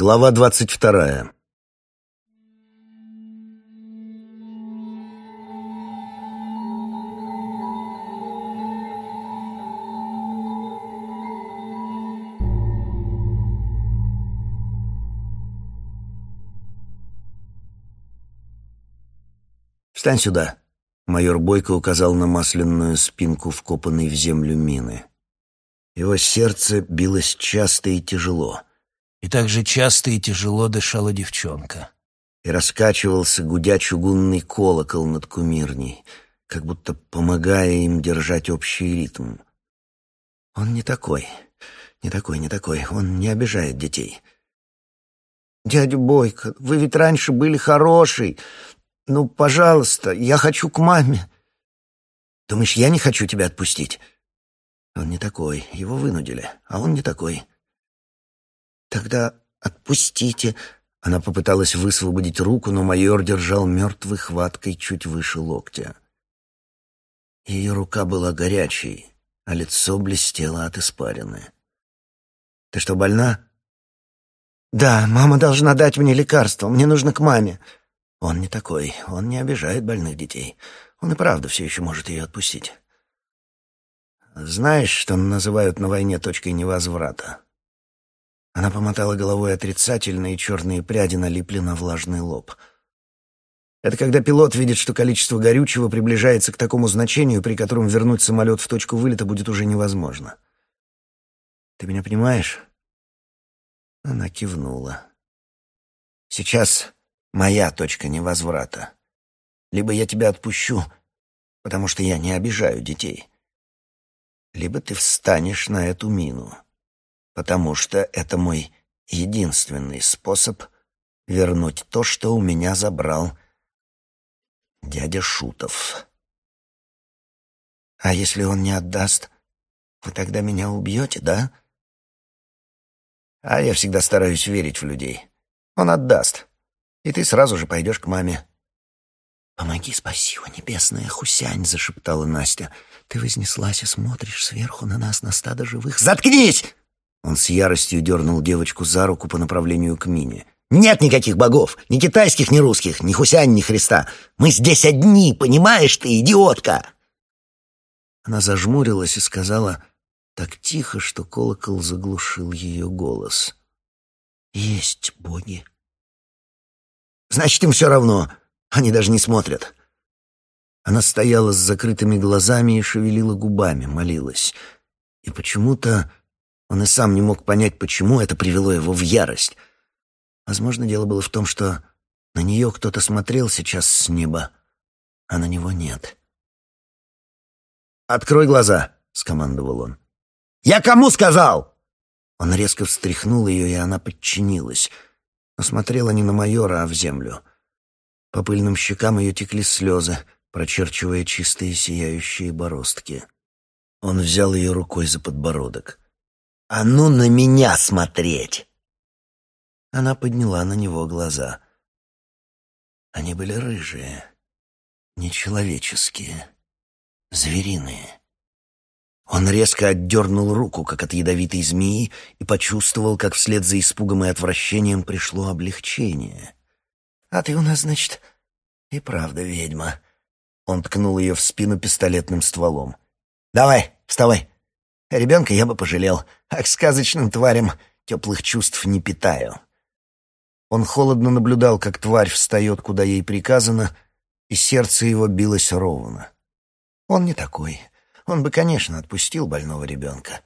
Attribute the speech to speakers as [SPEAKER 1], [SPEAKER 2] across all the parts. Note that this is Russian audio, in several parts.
[SPEAKER 1] Глава двадцать вторая. «Встань сюда!» Майор Бойко указал на масляную спинку, вкопанной в землю мины. Его сердце билось часто и тяжело.
[SPEAKER 2] И так же часто и тяжело дышала девчонка.
[SPEAKER 1] И раскачивался гудя чугунный колокол над кумирней, как будто помогая им держать общий ритм. Он не такой, не такой, не такой, он не обижает детей. «Дядя Бойко, вы ведь раньше были хороший. Ну, пожалуйста, я хочу к маме». «Думаешь, я не хочу тебя отпустить?» Он не такой, его вынудили, а он не такой. «Тогда отпустите». Она попыталась высвободить руку, но майор держал мертвой хваткой чуть выше локтя. Ее рука была горячей, а лицо блестело от испарины. «Ты что, больна?» «Да, мама должна дать мне лекарство. Мне нужно к маме». Он не такой, он не обижает больных детей. Он и правда все еще может ее отпустить. Знаешь, что называют на войне точкой невозврата? Она помотала головой отрицательно, и черные пряди налипли на влажный лоб. Это когда пилот видит, что количество горючего приближается к такому значению, при котором вернуть самолет в точку вылета будет уже невозможно. Ты меня понимаешь? Она кивнула. Сейчас моя точка невозврата. Либо я тебя отпущу, потому что я не обижаю детей, либо ты встанешь на эту мину потому что это мой единственный способ вернуть то, что у меня забрал дядя Шутов. А если он не отдаст, вы тогда меня убьете, да? А я всегда стараюсь верить в людей. Он отдаст, и ты сразу же пойдешь к маме. «Помоги, спаси, о небесная Хусянь!» — зашептала Настя. «Ты вознеслась и смотришь сверху на нас, на стадо живых...» «Заткнись!» Он с яростью дернул девочку за руку по направлению к Мине. «Нет никаких богов! Ни китайских, ни русских, ни Хусянь, ни Христа! Мы здесь одни, понимаешь ты, идиотка!» Она зажмурилась и сказала так тихо, что колокол заглушил ее голос. «Есть боги». «Значит, им все равно. Они даже не смотрят». Она стояла с закрытыми глазами и шевелила губами, молилась. И почему-то он и сам не мог понять, почему это привело его в ярость. Возможно, дело было в том, что на нее кто-то смотрел сейчас с неба, а на него нет. «Открой глаза!» — скомандовал он. «Я кому сказал?» Он резко встряхнул ее, и она подчинилась, но смотрела не на майора, а в землю. По пыльным щекам ее текли слезы, прочерчивая чистые сияющие бороздки. Он взял ее рукой за подбородок. «А ну на меня смотреть!» Она подняла на него глаза. Они были рыжие, нечеловеческие, звериные. Он резко отдернул руку, как от ядовитой змеи, и почувствовал, как вслед за испугом и отвращением пришло облегчение. «А ты у нас, значит, и правда ведьма». Он ткнул ее в спину пистолетным стволом. «Давай, вставай!» Ребенка я бы пожалел, а к сказочным тварям теплых чувств не питаю. Он холодно наблюдал, как тварь встает, куда ей приказано, и сердце его билось ровно. Он не такой. Он бы, конечно, отпустил больного ребенка.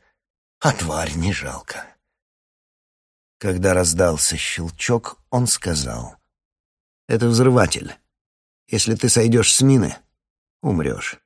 [SPEAKER 1] А тварь не жалко. Когда раздался щелчок, он сказал. «Это взрыватель. Если ты сойдешь с мины, умрешь».